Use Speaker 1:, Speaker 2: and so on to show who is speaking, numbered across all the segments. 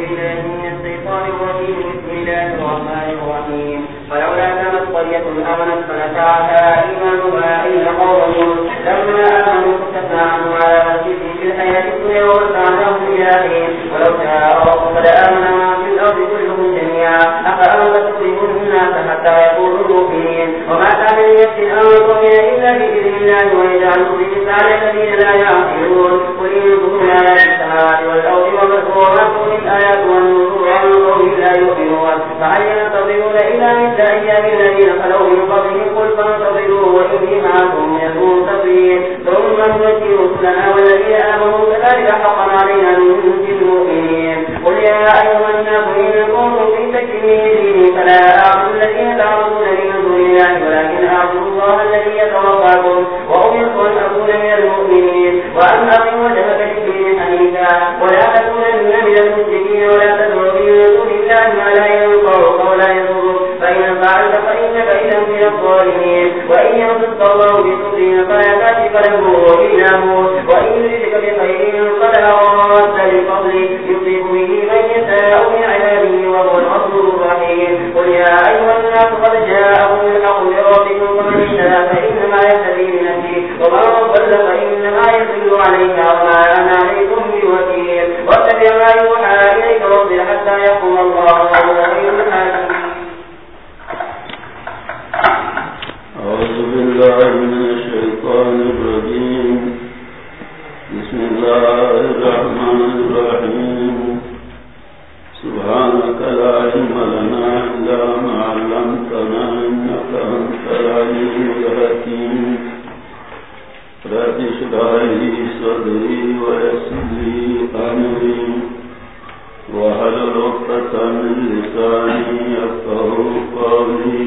Speaker 1: أعوذ بالله من الشيطان الرجيم بسم الله الرحمن الرحيم ولولا كانت قرية آمنت فنفعها إيمانها إلا قوم لما آمنوا كتبنا عنهم على مسجد في الحياة الدنيا ومتعناهم إلى حين ولو شاء ربك لآمن ما في الأرض كلهم جميعا أفأنت تكره الناس حتى يقولوا مؤمنين وما كان لنفس أن تؤمن إلا بإذن الله ويجعل الرجس على الذين خلوا من قبلهم قل فانتظروا وإني معكم من المنتظرين ثم ننجي رسلنا والذين آمنوا كذلك حقا علينا ننجي المؤمنين قل يا أيها الناس إن كنتم في شك من ديني فلا أعبد الذين تعبدون من دون الله ولكن أعبد الله الذي يتوفاكم وأمرت أن أكون من المؤمنين وأن أقم وجهك للدين حنيفا ولا تكونن من المشركين ولا الظالمين وإن يمسك الله بسوء فلا كاشف له إلا وإن يردك بخير فلا راد لفضله يصيب به من يشاء من عباده وهو الغفور الرحيم. قل يا أيها الناس قد جاءكم الحق من ربكم فمن اهتدى فإنما يهتدي لنفسه. ومن ضل فإنما يضل عليها وما أنا عليكم بوكيل. واتبع ما يوحى إليك واصبر حتى يقوم الله. وهو
Speaker 2: بالله من الشيطان الرجيم. بسم الله الرحمن الرحيم. سبحانك لا علم لنا إلا ما علمتنا إنك أنت العليم الحكيم. رب اشرح لي صدري ويسر لي أمري. عقدة من لساني يفقهوا قولي.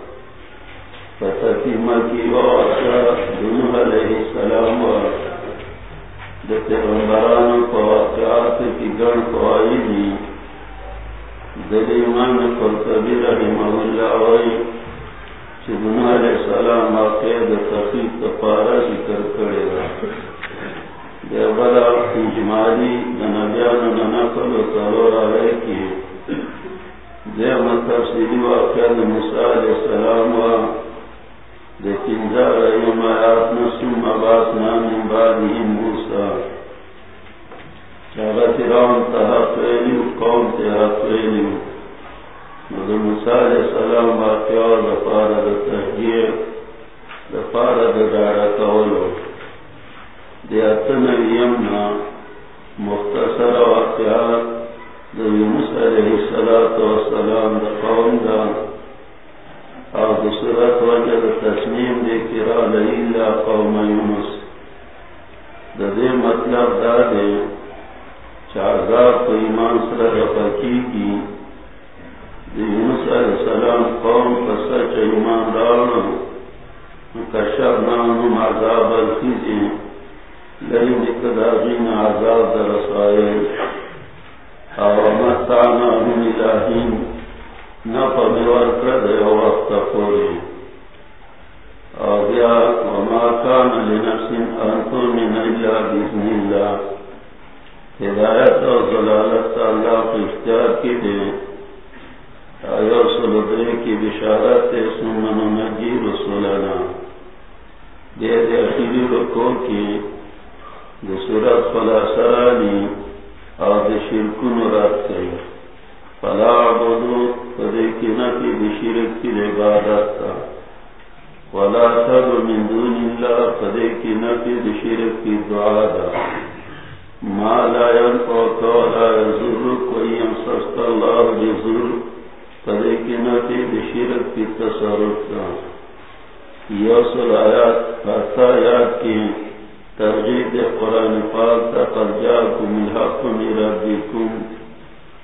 Speaker 2: ونفعها کی واقعہ دنوح علیہ السلام و پیغمبران کو واقعات کی گڑ قوائی دی دل ایمان قرطبی رحمہ اللہ وی چی دنوح علیہ السلام واقع دا تخیب تپارا ذکر کرے گا دے بلا اجمالی دنبیان ننقل و تلور علیہ کی دے متفصیلی واقعہ دا موسیٰ علیہ السلام و لیکن جا رہی آیات نسیم عباس نامی بعدی موسیٰ. چاہتا تیران تہا فیلیو قوم تہا فیلیو مدر موسیٰ علیہ السلام واقعا دفارہ دا دفارہ دارا کولو. دیاتن یمنا مختصر واقعات دا یونس علیہ السلام دا قوم دا اور دوسرت وجہ تسلیم دے کرا لئیلا قوم یونس۔ دے مطلب دا دے چارزار کو ایمان سر رفا کی کی دے یونس علیہ السلام قوم کا سچ ایمان رانا کشب نام عذاب الخیزی لئی نکدازین عذاب در رسائے اور متانا من الہین۔ نفع میور کرد یو وقت پوری او بیا وما کان لنفس ان تؤمن الا باذن الله ہدایت اور ضلالت اللہ کو اختیار کی دے آیا سلطرے کی بشارت سنن رسولنا دے دے اخیری رکو کی دے سورت فلا سرانی اور دے شرکن رات کئی فلا عبدو فدے کی نفی بشرک کی عبادت تا ولا تدو من دون اللہ فدے کی نفی بشرک کی دعا دا ما لا ينفعك ولا يزرك وإن يمسسك الله بزر فدے کی نفی بشرک کی تصرف تا یوصل آیات فاتا آیات کی ترغیب قرآن پاک تا قد جاکم الحق من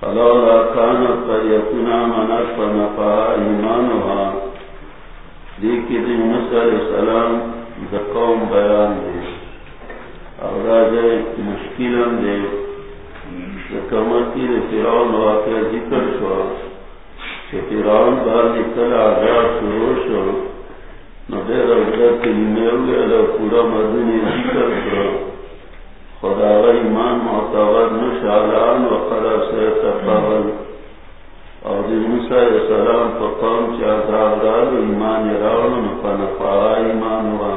Speaker 2: فلولا كانت قريتنا منت فنفعها إيمانها. دیکی جی دی موسیٰ علیہ السلام دا قوم بیان دے. اور راجے مشکلم دے. دا کمتی دی فیرون واقع ذکر شوا. کہ فیرون باندی کل عذاب شروع شو. نو دیر اگر کلمے ہوئے اللہ پورا مدنی ذکر شوا. خدا ایمان معتبر نشالان و قدر سے تقابل اور موسیٰ علیہ السلام کو قوم چی عذاب دار ایمان راون فنفا ایمان و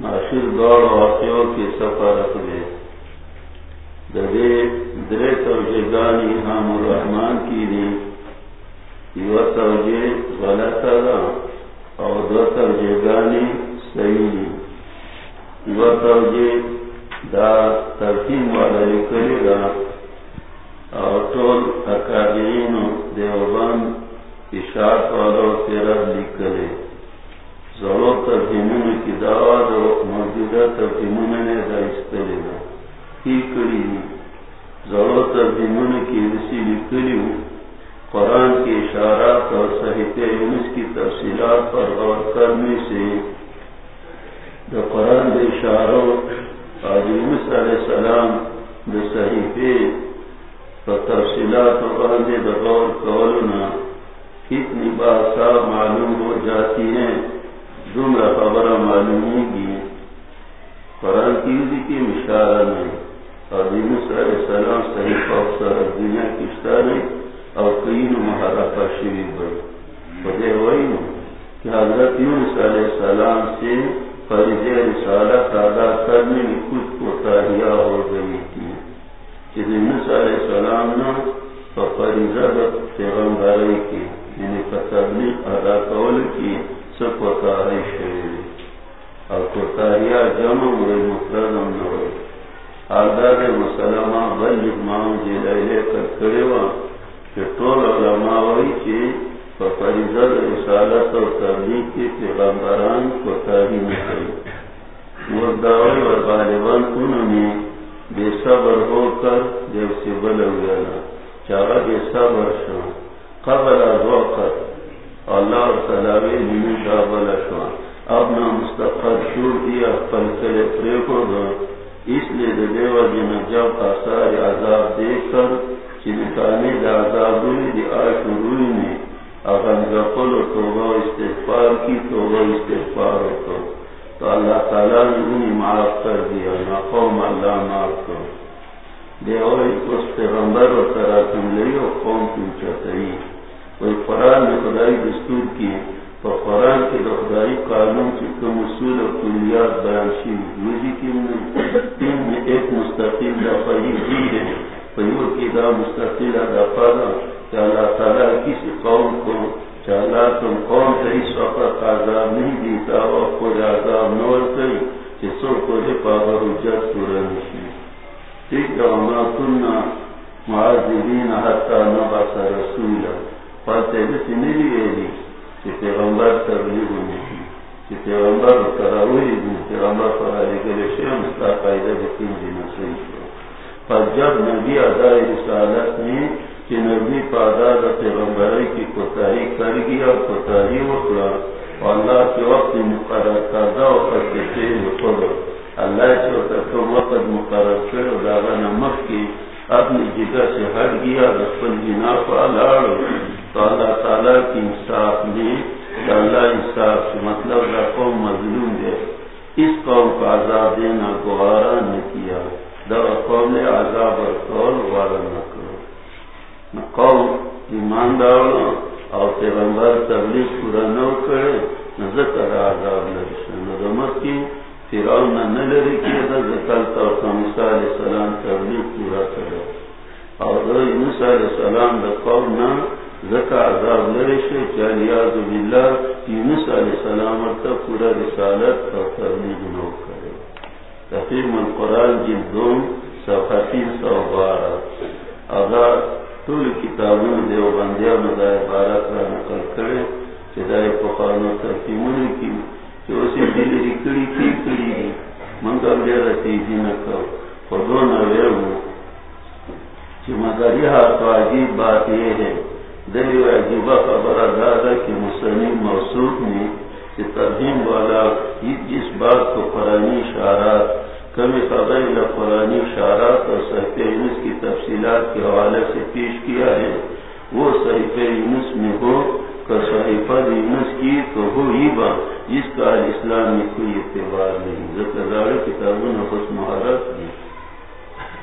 Speaker 2: ناشر دوڑ واقعوں کی سفارت دے دے درے توجیگانی حام الرحمن کی دی. یو توجی غلط دا اور دو توجیگانی صحیح یو توجیگ دا ترتیب والا لکلی دا. او طول اکادرین دیوبان اشارت والا تیرد لکلی ضرور ترتیمون کی دعوا دو موجودہ ترتیمون نے دا استلی دا کی کری دی ضرور ترتیمون کی رسی لکلی قرآن کی اشارات اور صحیح یونس کی تفصیلات پر غور کرنے سے دا قرآن دے اشاروں علیہ السلام دا صحیفے تفصیلات دغور کولنا کتنی باسا معلوم ہو جاتی ہیں دمرا خبر معلوم کی قرآن کی کی مشارہ نہیں اور علیہ السلام صحیح افسر دنیا کشتا نہیں اور کئی محرفہ شریف بھائی۔ بدے وہی کہ حضرت یونس علیہ السلام سے فرض رسالت ادا کرنے میں ہو گئی تھی علیہ السلام نے فریضہ پیغمبری کی یعنی تبلیغ ادا کول کی سب کوتاہی شوی اور کوتاہیاں جمع ہوئے مطلب نہ ہوئے آدار مسلمہ بلغ ماؤں جی لے کر کھڑے ہوا کہ ٹول علماء وہی چیز فریضت رسالت اور تبلیغ کے پیغمبران کو تعلیم کری مرداوی اور غالبان انہوں نے بے صبر ہو کر جب سے بل گیا چارہ بے صبر شو قبل از وقت اللہ اور سلاوی نیمی کا بلا شو اب نہ مستقل شور دیا پل کرے پرے کو دو اس لیے دیو جن جب آثار عذاب دیکھ کر چنکانے عذاب ہوئی دی آش روئی میں اگر گپل توبہ استغفار کی توبہ استغفار ہو تو اللہ تعالیٰ نے انہیں معاف کر دیا نہ قوم اللہ معاف کر دے اور اس پیغمبر و طرح تم لئی اور قوم تم چاہتے کوئی قرآن میں خدائی دستور کی تو قرآن کے خدائی قانون کی کم اصول اور کلیات بیان شی مجھے کی تین میں ایک مستقل دفعہ دی ہے۔ پیور کی دا مستقل دفعہ کہ اللہ تعالیٰ کسی قوم کو چاہتا تم قوم سے اس وقت آزاد نہیں دیتا اور کوئی آزاد نور کئی کہ سو کو جے پاور اجت سورن کی ٹھیک ہے ہمارا سننا معاذرین حتی نباس رسولا۔ پاتے بسی جی، کہ پیغمبر تبلیغ کہ پیغمبر پیغمبر گلے بکین جی پر جب نبی رسالت میں کہ نبی پادا پیغمبری کی کوتاہی کر گیا اور کوتاہی اللہ کے وقت مقرر کردہ اللہ کے وقت مقرر کر نمک کی اپنی جگہ سے ہٹ گیا رسول جنا پالاڑ تو اللہ تعالیٰ کی انصاف میں اللہ انصاف سے مطلب رکھو مظلوم دے اس قوم کا عذاب دینا گوارا نے کیا در قوم نے عذاب اور قول وارا نہ قوم ایماندار اور پیغمبر تبلیغ پورا نہ کرے ذکر عذاب نرشن کی فرعون نہ لری کی ذکر تو موسی علیہ السلام تبلیغ پورا کرے اور موسی علیہ السلام دا قوم نہ ذکر عذاب پورا رسالت اور تبلیغ نو کرے تقیم القرآن جلدون صفحتی سو بارہ اگر طول کتابوں دیو بندیا مدائے بارہ کا نقل کر چدائے پخانو تقیمونی کی جو اسی دلی رکڑی کی کڑی دی منگا بیرا تیزی نکو خودو نویرو چی مگر یہ تو عجیب بات یہ ہے دلی عجیبہ خبر دادا کی مسلم موصوف نے کہ ترہیم والا جس بات کو قرآنی اشارات کمی قبل قرآنی اشارات اور صحیح یونس کی تفصیلات کے حوالے سے پیش کیا ہے۔ وہ صحیح یونس میں ہو کر صحیفہ یونس کی تو ہو ہی با، جس کا اسلام میں کوئی اعتبار نہیں۔ زکر کتابوں نے خوش مہارت دی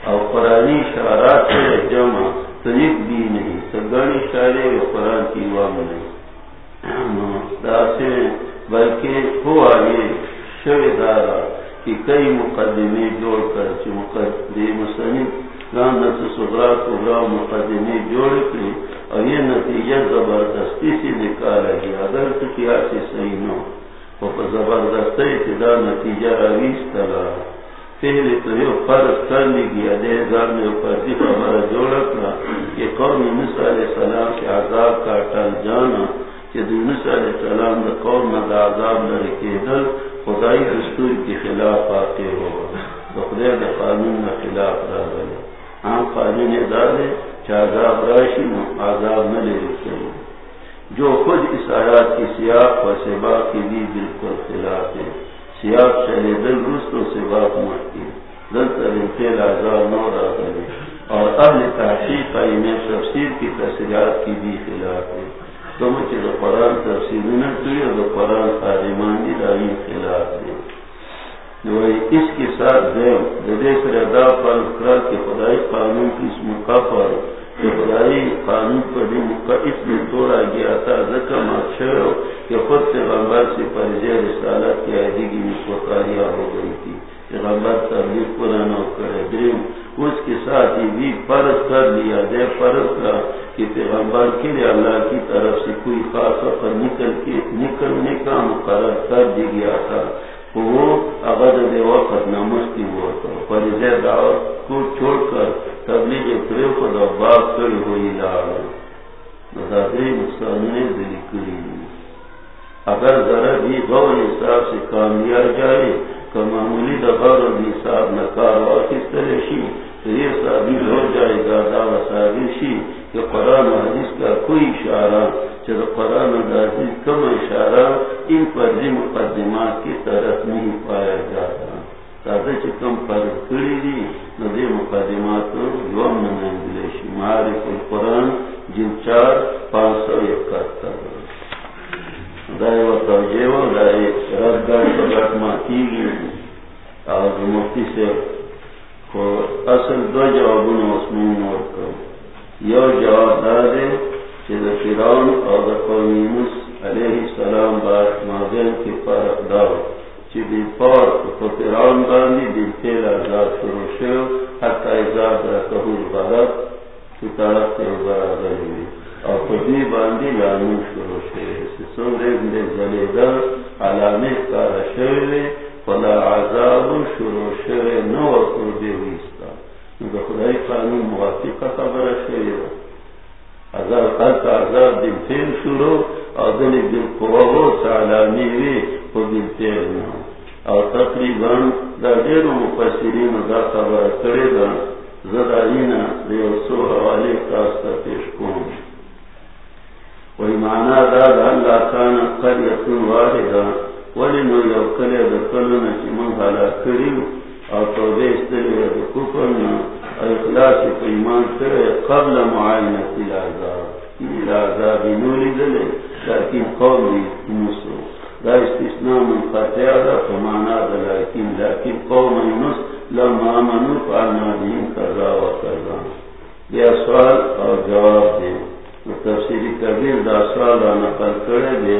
Speaker 2: اور قرآنی اشارات سے جمع طریق بھی نہیں سگڑ اشارے اور قرآن کی وام نہیں۔ بلکہ ہو آگے شو دارا۔ کہ کئی مقدمے جوڑ کر مقدمے مقدمے جوڑ کے، اور یہ نتیجہ زبردستی سے نکالا گیا۔ اگر تو کیا سے صحیح نہ ہو زبردست ابتدا نتیجہ رویش تلا۔ پہلے تو یہ فرض کر لی گیا، دے ہزار میں فرضی خبر جوڑ کر کہ قوم مصر علیہ السلام کے عذاب کا ٹل جانا کہ علیہ السلام دا قوم دا عذاب دستور خلاف آتے ہو خدے دا قانون خلاف عام قانون عذاب راشی عذاب نہ لے جو خود اس آیات کی سیاق و کی بھی بالکل خلاف ہے۔ سیاق چلے دل رست و سبا مٹتی دل طریقے عذاب نہ اور اہل تحقیق کا میں تفسیر کی تصریات کی بھی خلاف ہے۔ تو مجھے تو قرآن تفصیل نہ کیے تو قرآن خادمانی رائی خلاف دے جو اس کے ساتھ دے دے سر ادا پر کرا کے خدائی قانون کی اس موقع پر کہ خدائی قانون پر بھی موقع اس میں توڑا گیا تھا زکم اکشر کہ خود سے غمبر سے پرجے رسالت کی عہدگی میں کوتاہیاں ہو گئی تھی کہ غمبر تبلیغ پورا کرے دریم اس کے ساتھ ہی بھی فرض کر لیا دے فرض کا کہ پیغمبر کے لیے اللہ کی طرف سے کوئی خاص پر نکل کے، نکلنے کا مقرر کر دی گیا تھا۔ وہ اگر دے وقت نمستی ہوا تھا پر دعوت کو چھوڑ کر تبلیغ پریو کو بات کری ہوئی لا۔ نقصان دلی کری۔ اگر ذرا بھی غور حساب سے کام لیا جائے، تو معمولی دفار بھی صاحب نکار اور کس طرح یہ ثابت ہو جائے گا دعوی کہ قرآن حدیث کا کوئی اشارہ چلو قرآن حدیث کم اشارہ ان مقدمات کی طرف نہیں پایا جاتا۔ تازہ چکم پر کڑی دی، ندی مقدمات یوم جن چار، پانچ سو اکہتر۔ دائے و اور مفتی سے اصل دو جواب یو جواب دار دے فرعون اور علیہ السلام بات ماضین کی فرق دار چی دی پار کو فرعون باندی دی تیل ازاد شروع شو حتی ازاد رکہو البرد کی طرف تے برادر ہوئی اور خودی باندی لانو شروع شو سن ریب دے زلیدہ علامی کارا شوئے فلا عذاب شروع شروع نو اکر دے ویستا نو خدای قانون موافق خبر شروع اگر قلت عذاب دل تین شروع، او دل دل قوابو سعلامی وی خو دل تین نو او تقریباً دا دیر مفسرین دا خبر کرے دا زدائینا دیو سو حوالی کاستا پیش کون وی معنی دا دا اللہ کانا قریتون واحدا. ولی نو یو کلی دا کلونا چی من حالا کریو او توبه استلی دا کفرنا او اخلاص پا ایمان کرے قبل معاینت العذاب العذاب نولی دلے لیکن قوم دی موسو دا استثناء من قطع دا فمانا دا لیکن لیکن قوم اینس لما آمنو فعلنا دین کرا و کرا بیا سوال اور جواب دے تفسیری کبیر دا سوال را نقل کرے دے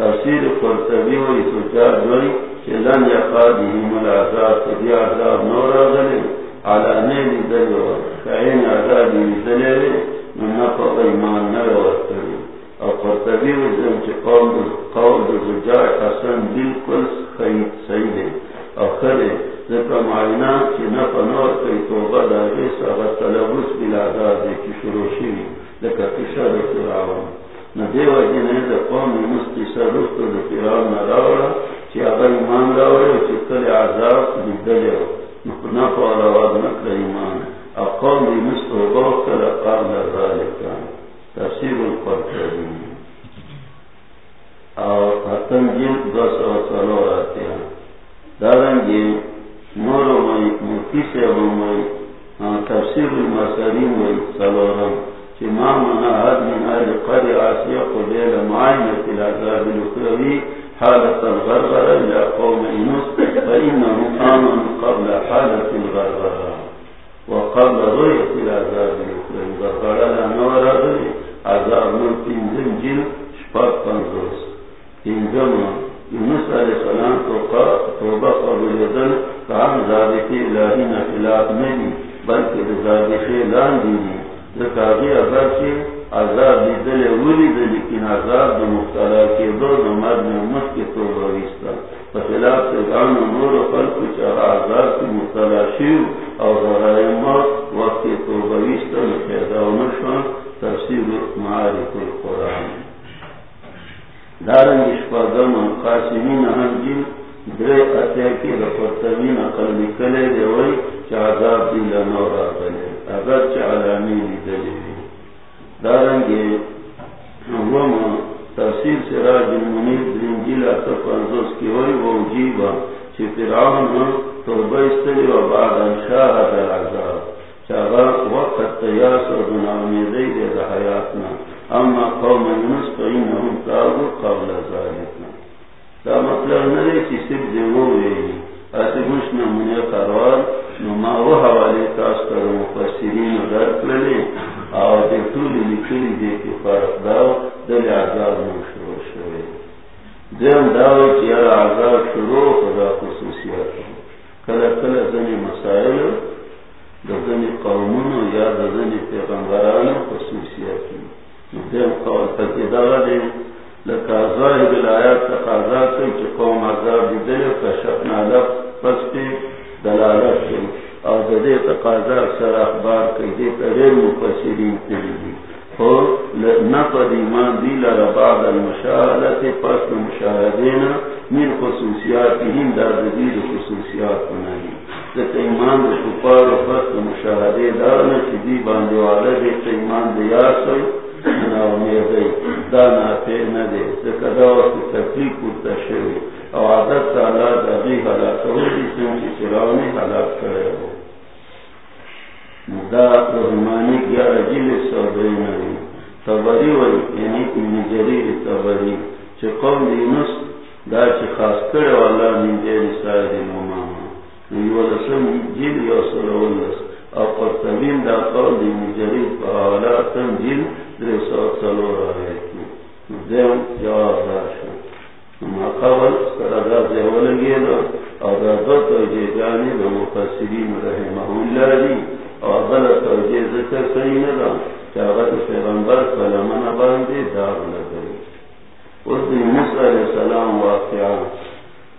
Speaker 2: تفسیر قرطبی ہوئی سوچار دوئی چلن یقادیم العذاب تدی عذاب نور غلے علانے لی دلو شاین عذابی دلے من نفق ایمان نروت کری اور قرطبی وزن چی قول قول زجاع حسن بالکل صحیح ہے اور خرے ذکر معینہ چی نفع نور کئی توبہ دا غیس اگر طلبوس بلادار دے کی شروع شوی لکا کشا دا فراؤن ندیو جنہ دا قوم مستی رفتو دا فراؤن نراؤڑا چی اگر ایمان راؤڑا چی کل عذاب بدلے نفع رواد نکر ایمان اقوم دی مستو بوکر قابل ذالکان تفسیر القرطبی اور ختم جلد دو سو سلو آتے ہیں دارن جی نور وی مکی سے وی تفسیر المسرین وی سلورم چی ما منا حد من آل قر آسیا قبیل معینت العذاب الاخروی حالت الغرغر الى قوم انس فإنهم آمن قبل حالت الغرغر وقبل رؤية العذاب الاخروی غرغر لانور آدھری عذاب من تنزم جل شپاک پنزوس تنزم یونس علیہ السلام توبہ قبول دن کام الہی نہیں بلکہ ذابق اعلان دینی اگر عذاب اولی عذاب دو مختلا کے دو دو مرد امت کے توبہ فخلاف سے گان نور و خلق چاہا عذاب کی مختلا شیو اور موت وقت توبہ ویستا پیدا و نشان تفسیر معارف القرآن. دارن اشپاگم قاسمین جل درے اتے کی اقل نکلے دے وی اگر چا علامی دلے دارن گے تفسیر سراج المنیر درین اتا پانزوس کی وی توبہ استلی و بعد انشاہ در عذاب۔ وقت تیاس و دے دا حیاتنا۔ اما قوم یونس فإنهم تابو قبل ذالکنا دا مطلب نرے چی سب دیو ویلی ایسی مشنا منی قرار نو ما وہ حوالی تاس کر مفسرین و در کلے آو دے طولی لکلی دے کی فرق داو دل عذاب نو شروع دیم داو چی عذاب شروع خدا خصوصیات کل کل زنی مسائل دزنی قومونو یا دزنی پیغمبرانو خصوصیت دیم قول تکیداغا دی لکا ظاہب الآیات تقاضا کئی چی قوم عذاب دی دلی کشفنا لف پس پی دلالت کئی او دے تقاضا اکثر اخبار کئی دی تغیر مفسرین کئی دی خو نقد ایمان دی لرا بعد المشاہدت پس مشاہدین من خصوصیاتهم دا دید خصوصیات منائی ایمان ایمان دے کپار و فت مشاہدے دارنا چی دی باندے والا دے دے یاسوی دے دانا پیر ندے دا وقت تکلیق کرتا شوی. او عادت تعالی دا دی ہو دی سن کی سراؤنی کرے ہو دا رحمانی کیا رجیل سودائی نوی تبری وی یعنی ابن جریر تبری چی قوم دی دا چی خاص کرے والا من دیر سائد مماما یولسم جیل یو سلولس او قرطبین دا قول دی مجرید پاولا تن جیل در سو سلور آیتی دیم جواب داشو. ما قبل سردا زیولنگی دا او دا دو توجی جانی دا مفسرین رحمه اللہ دی او غلط توجی ذکر سین دا چاگت پیغمبر کلمن باندی دار لگئی اس دی موسیٰ علیہ السلام واقعات.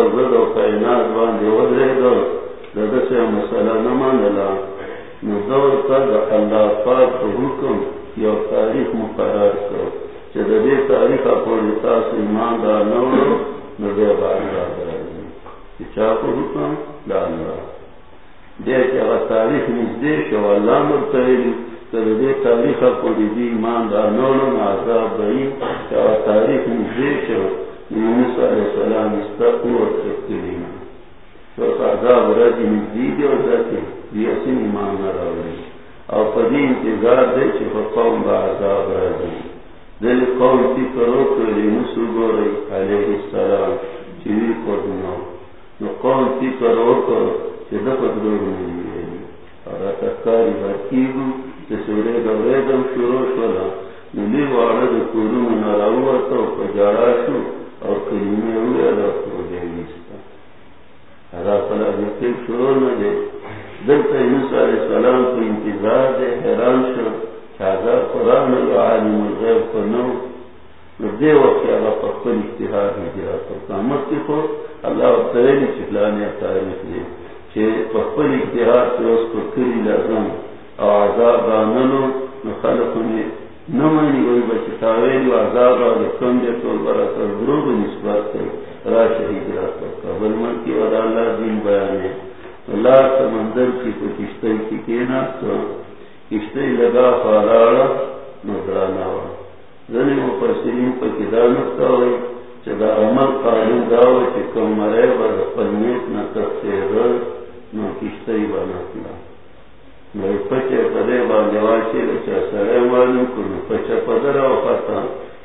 Speaker 2: پر زد و قینات مسئلہ نزور تا دا اللہ پاک حکم یو تاریخ مقرر کرو دے تاریخ پوری تاس ایمان دا نورو حکم تاریخ شو اللہ تاریخ دی ایمان دا نورو بئی تاریخ شو یونس علیہ السلام استقو و تکلیم تو عذاب رجی نزدی دے و ذاتی دی اسی ایمان نراوی اور پدی انتظار دے چھو قوم با عذاب رجی. دل قوم کی کرو کری مسو گوری علیہ السلام چیوی قدنو نو. قوم کی کرو کرو چی دفت رو رمی اور اتکاری برکیگو چی سورے دورے دم شروع شولا نلی وارد کرو نراواتو پجاراشو اور کریمی ہوئے اللہ کرو دے ویستا اللہ فلا بیتیب شروع ندے دلتا انسا علیہ السلام کو انتظار دے حیران شروع قرآن العالم الغیب کنو دے وقت اللہ پخل اشتہار ہجرات اور قامت کی خود اللہ تریلی چکلانے تاریخ دے چھے پخل اشتہار سے اس کو کری لازم او عذاب آننو نخلقنی نمانی وی بچتاویلی و عذاب آلی کم دے تو براسر دروب نسبت تے راش ہجرات اور قبل من کی ودا اللہ دین بیانے اللہ سمندر کی کو کشتے کی کشتے لگا فاراڑا نظرانا ہوا۔ زنی مفسرین پا کدا نکتا ہوئی۔ چدا عمل قانون داوئی چی مرے بر پنیت نتختے رل نو کشتے بانکلا نو پچے پدے باندواشی لچا سرے معلوم کنو پچے پدر و خطا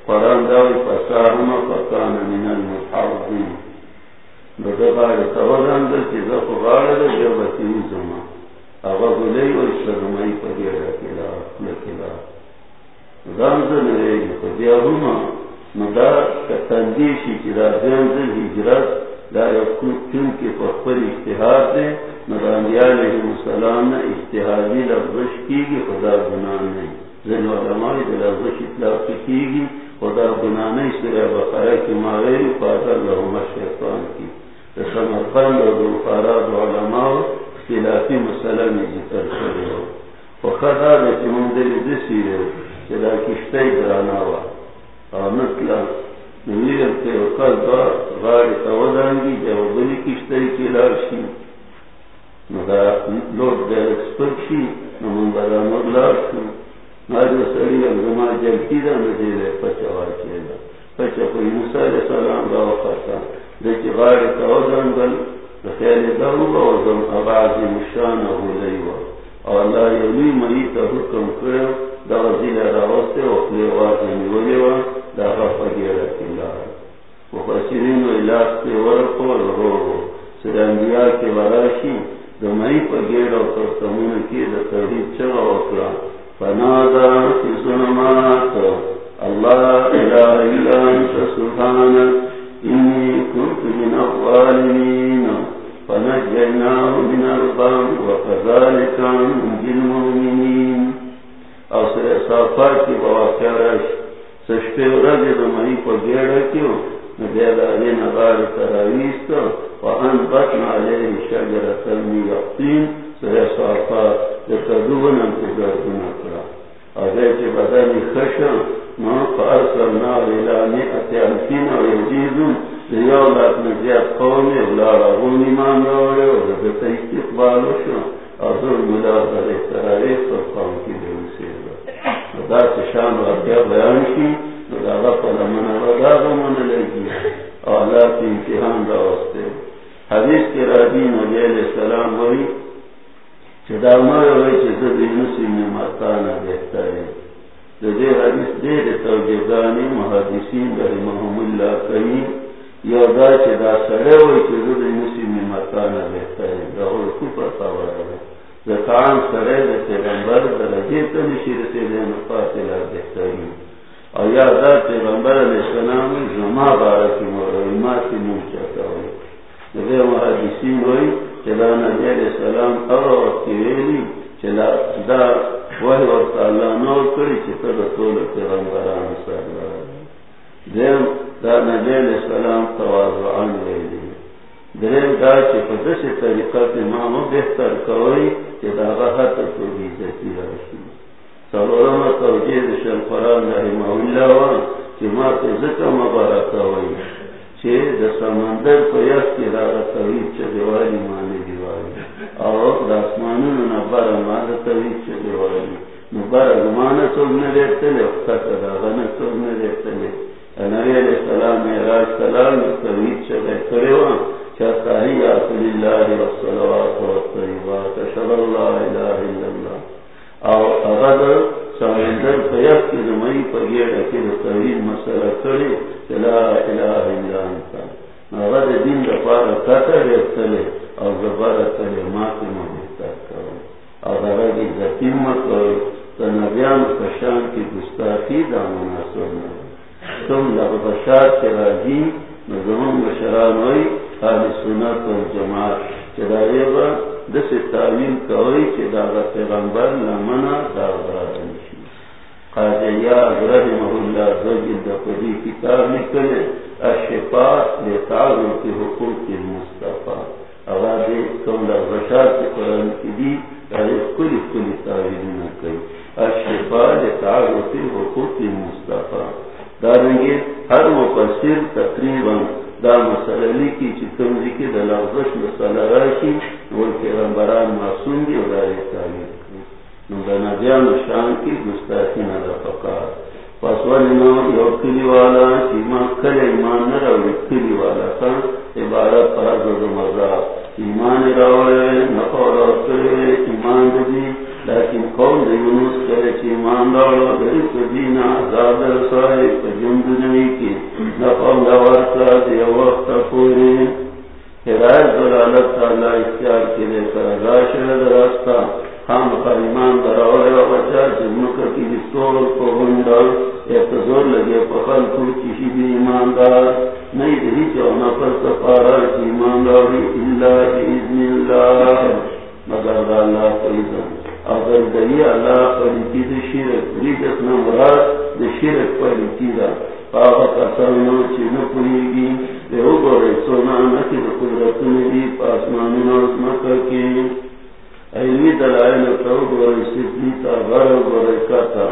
Speaker 2: قرآن داوئی پسارما فکان من المحاوضین۔ نو دبار تودان در چی زفو غارد جبتی زمان اغا گلی و اسلامائی پا دیارا کلا لکلا زانزن ریگی پا دیاروما ندا کتندیشی چی دا زنزن حجرت دا یکوت چون کی پا دے. ندا علیہ السلام نا اشتحادی لفظش کی گی، خدا گناہ نہیں. زن علمائی دا اطلاق کی گی، خدا گناہ نہیں سرے بقایا کی ماغیری فاتر لہم شیطان کی. سمرقند و دلفاراد علماء خلافی مسئلہ میں ذکر کرے ہو وخدا دے کہ من دل دسی رہے کہ دا کشتے درانا ہوا اور نتلا نویر کے وقت با غاری تودانگی جب بلی کشتے کی لارشی ندا لوٹ دے اکسپرشی نمون بدا مدلارشی ناجو سری اگزما جلکی دا ندیلے پچا واچے دا پچا کوئی موسیٰ علیہ السلام دا وقتا دے چی غاری تودانگل خیر دعو وزم ابعاد مشانه لیوا اولا یولی مریتا حکم کرو دا غزیل راوسته وقلی وازنی ولیوا دا غفا گیرا کلا مفسرین و علاق پی ورقو رو سر انبیاء کے وراشی دا پا گیرا و ترتمون کی دا تحریب چگا وکلا فنادا فی اللہ الہ الا انت سبحانک، انی کنت من الظالمین۔ فنجيناه من الغم وكذلك ننجي المؤمنين اصل صافات کی بواقع رش سشپے ورد دمائی پا گیڑا کیو نبیل علی نغار تراویستا وانبتنا علیہ شجرة المیقتین سر صافات لکدوبن انتظار اگر چی بدنی خشن فارسلنا ایمان قوم دا بیان دا غفا لمن ردا غمن لگی اولا کی امتحان دا وستے حدیث کے راجی نبی علیہ السلام ہوئی چدا مر ہوئی چیز دی نسیم ماتانا بہتر ہے دے حدیث دے دے توجیدانی محادثین رحمهم اللہ کئی یودا چی دا سڑے ہوئی چی دو دے نسیم ماتانا بہتر ہے دا ہوئی کو پتا ورہ ہے دا کان سڑے دے تیغمبر دا رجیتا نشیر سے دے نفاتلہ بہتر ہے اور یا دا پیغمبر علیہ السلام زما بارا کی موروی ما کی مون چاہتا ہوئی نبی محدثین ہوئی چلا نبی علیہ السلام اور وقت ویلی چلا دا وحی وقت اللہ نور کری چتا دا طول پیغمبران صلی اللہ دیم دا نبی علیہ السلام توازعان ویلی دریم دا چی پدس طریقہ پی مامو بہتر کوئی چی دا غحط تو بیزتی راشی سرورم توجید شل قرآن رحمه اللہ وان چی ما تو ذکر مبارکا وی. چی دا سمندر کو یک کی راگا توید چا دیوالی مانی دیوالی. اور دا اسمانون نبارا مانا توید چا دیوالی. نبارا گمانا سوگ ندیتا لی اختا کداغا نسوگ ندیتا لی. نبی علیہ السلام میراج سلام توید چا دیتری وان چا تحیات للہ والصلوات والطیبات اشهد اللہ الہ الا اللہ او اغد سمندر فیق کی زمائی پگیر اکی دا طویل مسئلہ کری لا الہ الا انتا اغد دین دا پارا کتا ریتلے او زبار کلمات مبیتر کرو۔ او اغد عزتیم مکروی تا نبیان کشان کی گستاخی دا مناسب نبی تم لغ بشار کے راجی نظمون بشران ہوئی حال سنت و جماعت چدائے با دس تعویل کوئی چی داغا پیغمبر لمنا داغا دنشی قاجیا رحمه اللہ زوجی دا کتاب نکلے الشفاء لتعرض کی حقوق المصطفى. کی قرآن کی دی الشفاء کی حقوق المصطفى. دارنگی ہر مفسر تقریباً دا مسئلہ مسئلہ راشی پیغمبران معصوم دی تعلیم نو شان کی گستاخی ندا فقار پس ولنو یو کلی والا چی ما کل ایمان نراوی کلی والا خان عبارت پرد و مزا. ایمان راوی نقور کرے، ایمان دی لیکن قوم دی یونس کرے چی ایمان راوی دری کدین عذاب رسائی پجند نوی کی. نقوم دورتا دی وقت پوری. ہدایت دلالت تعالی اختیار کے لیے کر راشد راستہ خام خریمان دراؤے و بچا جنک کی دستور کو بندر اعتظور لگے پخل کو چیشی بھی ایماندار نہیں دری چو نفر سپارا چی ایمانداری اللہ بإذن اللہ مگر دا اللہ فریضا اگر دری اللہ فریقی دا شرک. ریجت نمرات دا شرک فریقی دا پاپا کسانو چی نپوریگی دے او گوڑے سونا نکی دا قدرت ندی پاسمانی نوز مکر کی علمی دلائل تو گوڑے سیدی تا غر گوڑے کتا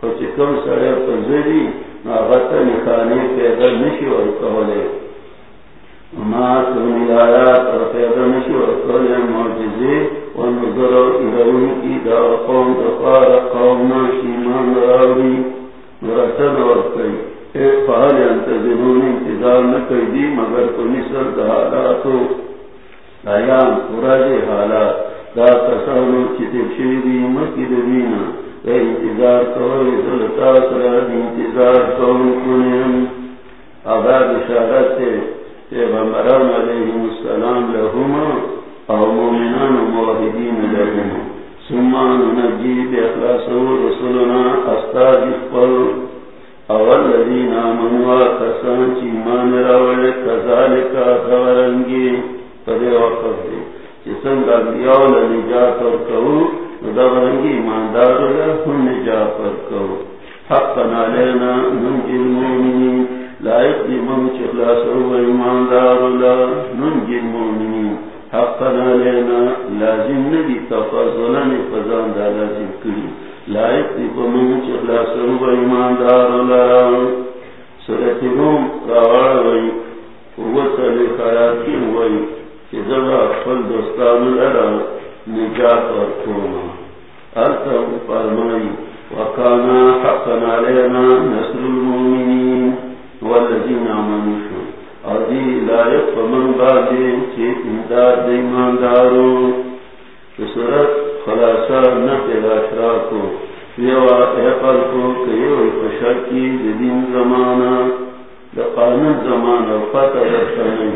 Speaker 2: خوچ کم سڑے پزدی ناغتا نکانی پیدا نشی ورکولے ما سنی آیات اور پیدا نشی ورکولے معجزی ونظر ارون کی دا قوم دفار قوم ناشیمان راوی مرتد ورکئی فہل انتظرون انتظار نکی دی مگر کو نصر دا حالاتو ایام پورا دی حالات دا مکی اے انتظار کوئی انتظار کنیم آباد اشارت تے علیہ السلام لہما او مومنان و موحدین لہما سمان نجی بے اخلاصو رسولنا استاد اخبر اول لذین آمنوا کسان چی مان راوڑے کذالکا دورنگی پدے وقت دے جسنگ انبیاء کہو ایماندار کہو۔ لائق دی من چخلاص رو ایماندار لہ ننجی المومنین حقا نالینا لازم ندی فضان دا لازم کری۔ لائق دی من ایماندار سورت روم راوڑ وئی وئی کہ جب اپل دوستان لڑا، نجات اور ارتم فرمائی، وکانا حقا علینا نصر المومنین والذین آمنوا اور دی لائق فمن امداد خلاصہ کو کی دین دا قانون زمانہ فتح رسانی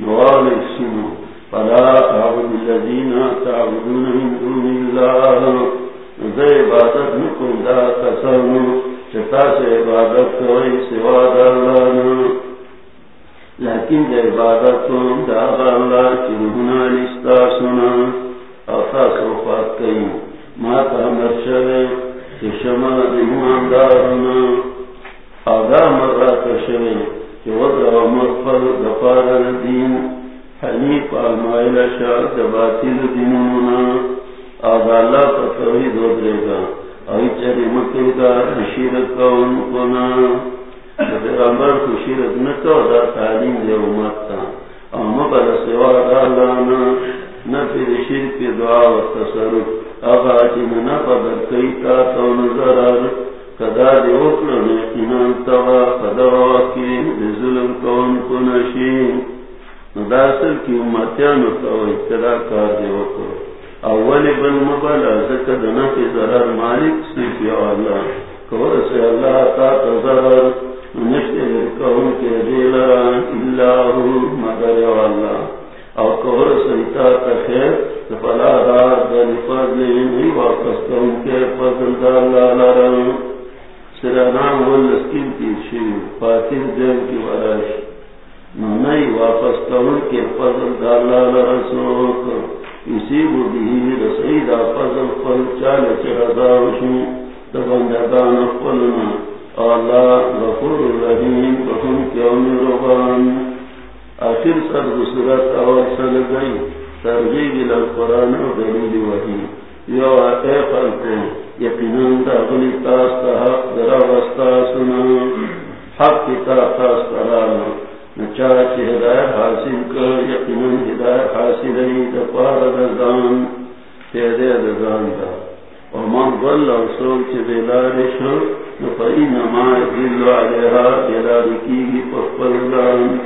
Speaker 2: نوال سنو فلا اعبد الذين تعبدون من دون الله ذي عبادت نکم دا کسانو چتا سے عبادت کوئی سوا دالانا لیکن جے عبادت کو داغا اللہ چرہنا لستا سنا اوتا صوفات کئی ماتا مرشوے کہ شما دیمان دارنا آگا مرات شوے کہ وضع مغفر دفار الدین حنیف آمائل شاہ دباتل دینونا آگا اللہ پر توحید ہو دے گا اوی چری مکی دا شیرت کون کنا پیغمبر کو شیرت نکو دا تعلیم دے امت تا اما بلا سوا دا لانا نفی دا شرک دعا و تصرف اغا چی نفا در کئی تا تو نظر آر کدا دی اکلو نیقینان توا ظلم کون کی کار اول بن ذکر دنا کی ضرر مالک اللہ. کور سے اللہ تا تضرر نشتے کے دیلرا اللہ مگر اللہ. او کور سے تا فلا دل فضل واپس کے فضل دا اللہ لرم. سرانام والسکین کی شیر فاتر جن کی وراش نہیں واپس کہوں کے فضل دا اللہ لرسوک اسی بدھی رسائی دا فضل، فل چال چردا وشو تبندگان فلنا اللہ غفور الرحیم بخم کیون ربان آخر سر بسرت اول سل گئی، ترغیب القرآن و دلیل وحی۔ یو اے خلقو تاستا حق درا حق تاستا رانا نچارا چی ہدایت حاصل کر ہدایت حاصل دپار دزان تیدے دزان دا ومن ظل چی نمائی علیہا بلاری کی گی دان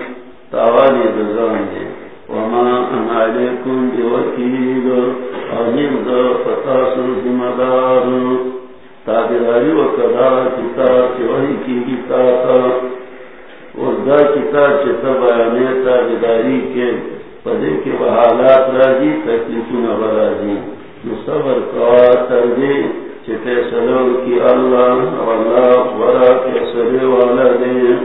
Speaker 2: تاوالی دزان دے وما انا علیکم بیوکیل آمین دا فتاسر زمدار تابداری وکدا کتاب چی وحی کی گی تاتا اور دا کتاب چتا بیانیتا بداری کے پدے کے بحالات راجی تکلیفون برازی جو صبر کوا تردی چتے سلو کی اللہ واللہ ورا کے سلے والا دے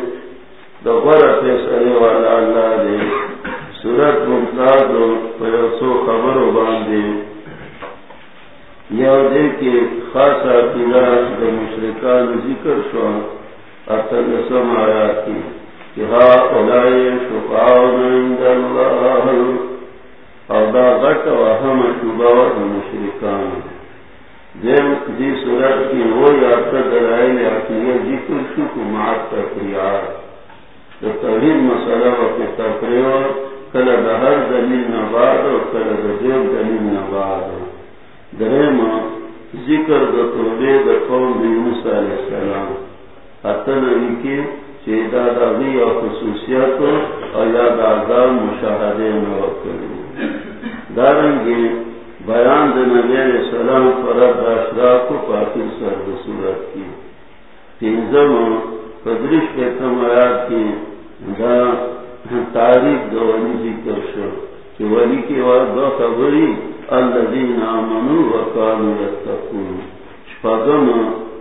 Speaker 2: دا ورا کے سلے والا اللہ دے سورت ممتاز پیسو خبر باندے یا دے کے خاصا قلعہ دا مشرکان ذکر شو اتن سم آیات کی مشرکان۔ دیم دی صورت کی وہ یادتا دلائل عقیہ ذکر شکو معات تفریعات تو توحید مسئلہ وقت کل دہر دلیل نباد اور کل دجیب دلیل نباد۔ درم ذکر د توبے د قوم دی موسیٰ علیہ السلام. اتن کی چیدا دادی اور خصوصیت اور یاد آزاد مشاہدے میں وقت دارنگی بیان دن نبی علیہ السلام فرد اشراف کو پاکر سر بصورت کی تینزم قدرش کے تمایات کی دا تاریخ دو ولی ذکر شو. کہ ولی کی وقت دو خبری الذين آمنوا وكانوا يتقون. شپاگم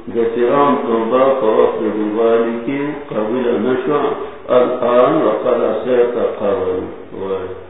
Speaker 2: گفران توبا فوقت ببالك قبل نشو الآن وقد سیت قبل وقت